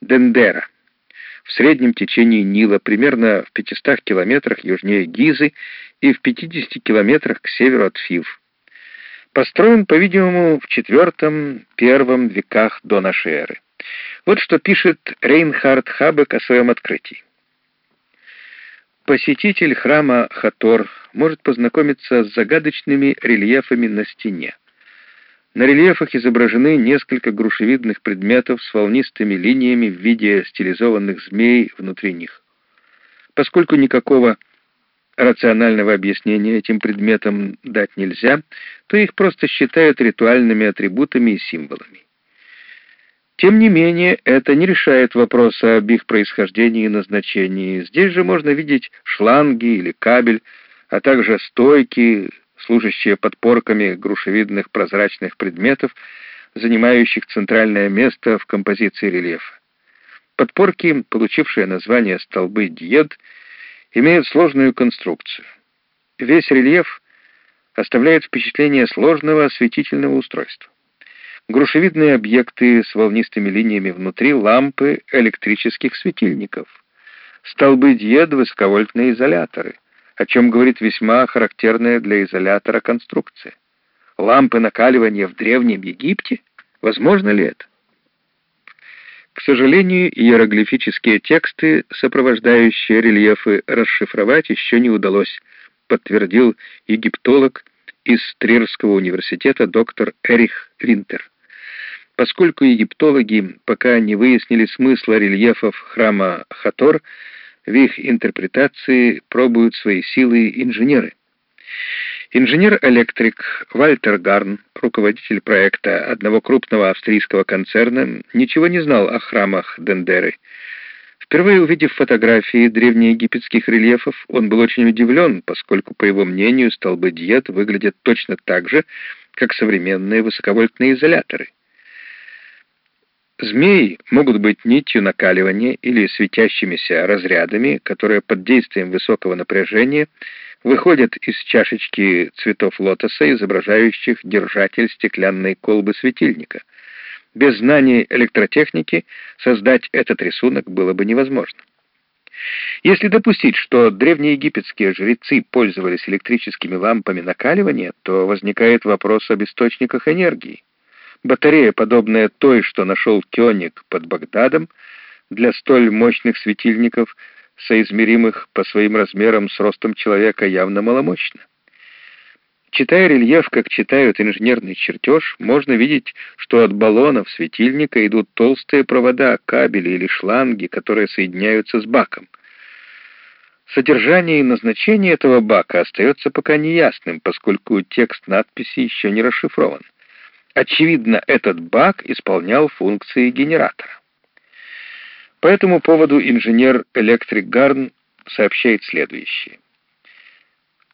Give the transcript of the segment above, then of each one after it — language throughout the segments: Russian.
Дендера в среднем течении Нила, примерно в 500 километрах южнее Гизы и в 50 километрах к северу от Фив. Построен, по-видимому, в IV-I веках до нашей эры. Вот что пишет Рейнхард Хабек о своем открытии. Посетитель храма Хатор может познакомиться с загадочными рельефами на стене. На рельефах изображены несколько грушевидных предметов с волнистыми линиями в виде стилизованных змей внутри них. Поскольку никакого рационального объяснения этим предметам дать нельзя, то их просто считают ритуальными атрибутами и символами. Тем не менее, это не решает вопроса об их происхождении и назначении. Здесь же можно видеть шланги или кабель, а также стойки, служащие подпорками грушевидных прозрачных предметов, занимающих центральное место в композиции рельефа. Подпорки, получившие название столбы диед, имеют сложную конструкцию. Весь рельеф оставляет впечатление сложного осветительного устройства грушевидные объекты с волнистыми линиями внутри лампы электрических светильников, столбы диод высоковольтные изоляторы, о чем говорит весьма характерная для изолятора конструкция. Лампы накаливания в Древнем Египте? Возможно ли это? К сожалению, иероглифические тексты, сопровождающие рельефы, расшифровать еще не удалось, подтвердил египтолог из Трирского университета доктор Эрих Винтер. Поскольку египтологи пока не выяснили смысла рельефов храма Хатор, в их интерпретации пробуют свои силы инженеры. Инженер-электрик Вальтер Гарн, руководитель проекта одного крупного австрийского концерна, ничего не знал о храмах Дендеры. Впервые увидев фотографии древнеегипетских рельефов, он был очень удивлен, поскольку, по его мнению, столбы диет выглядят точно так же, как современные высоковольтные изоляторы. Змеи могут быть нитью накаливания или светящимися разрядами, которые под действием высокого напряжения выходят из чашечки цветов лотоса, изображающих держатель стеклянной колбы светильника. Без знания электротехники создать этот рисунок было бы невозможно. Если допустить, что древнеегипетские жрецы пользовались электрическими лампами накаливания, то возникает вопрос об источниках энергии. Батарея, подобная той, что нашел Кёник под Багдадом, для столь мощных светильников, соизмеримых по своим размерам с ростом человека, явно маломощна. Читая рельеф, как читают инженерный чертеж, можно видеть, что от баллонов светильника идут толстые провода, кабели или шланги, которые соединяются с баком. Содержание и назначение этого бака остается пока неясным, поскольку текст надписи еще не расшифрован. Очевидно, этот бак исполнял функции генератора. По этому поводу инженер-электрик Гарн сообщает следующее.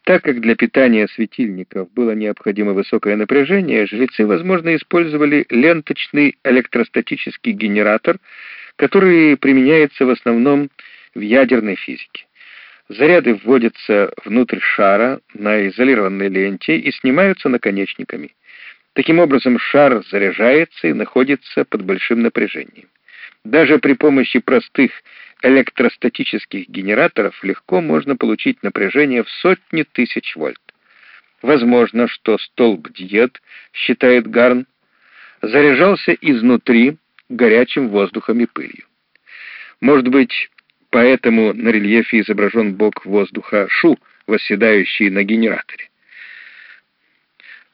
Так как для питания светильников было необходимо высокое напряжение, жрецы, возможно, использовали ленточный электростатический генератор, который применяется в основном в ядерной физике. Заряды вводятся внутрь шара на изолированной ленте и снимаются наконечниками. Таким образом, шар заряжается и находится под большим напряжением. Даже при помощи простых электростатических генераторов легко можно получить напряжение в сотни тысяч вольт. Возможно, что столб диет, считает Гарн, заряжался изнутри горячим воздухом и пылью. Может быть, поэтому на рельефе изображен бок воздуха Шу, восседающий на генераторе.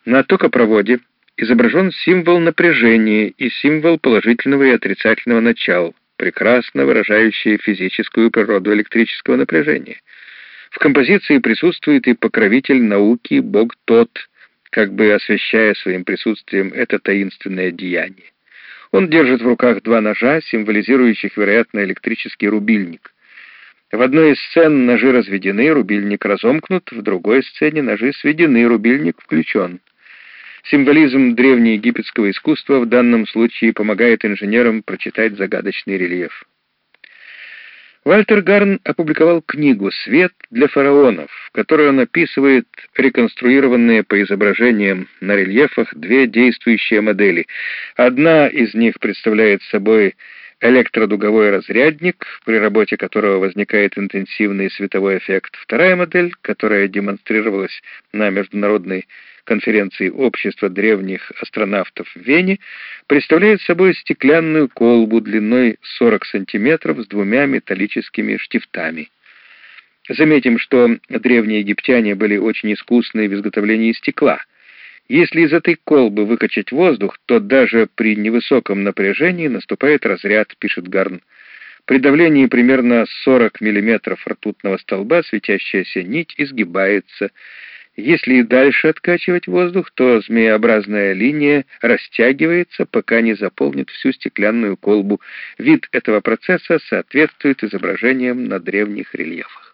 На токопроводе изображен символ напряжения и символ положительного и отрицательного начала, прекрасно выражающие физическую природу электрического напряжения. В композиции присутствует и покровитель науки, бог Тот, как бы освещая своим присутствием это таинственное деяние. Он держит в руках два ножа, символизирующих, вероятно, электрический рубильник. В одной из сцен ножи разведены, рубильник разомкнут, в другой сцене ножи сведены, рубильник включен. Символизм древнеегипетского искусства в данном случае помогает инженерам прочитать загадочный рельеф. Вальтер Гарн опубликовал книгу «Свет для фараонов», в которой он описывает реконструированные по изображениям на рельефах две действующие модели. Одна из них представляет собой электродуговой разрядник, при работе которого возникает интенсивный световой эффект. Вторая модель, которая демонстрировалась на международной конференции Общества древних астронавтов в Вене, представляет собой стеклянную колбу длиной 40 см с двумя металлическими штифтами. Заметим, что древние египтяне были очень искусны в изготовлении стекла — если из этой колбы выкачать воздух, то даже при невысоком напряжении наступает разряд, пишет Гарн. При давлении примерно 40 мм ртутного столба светящаяся нить изгибается. Если и дальше откачивать воздух, то змееобразная линия растягивается, пока не заполнит всю стеклянную колбу. Вид этого процесса соответствует изображениям на древних рельефах.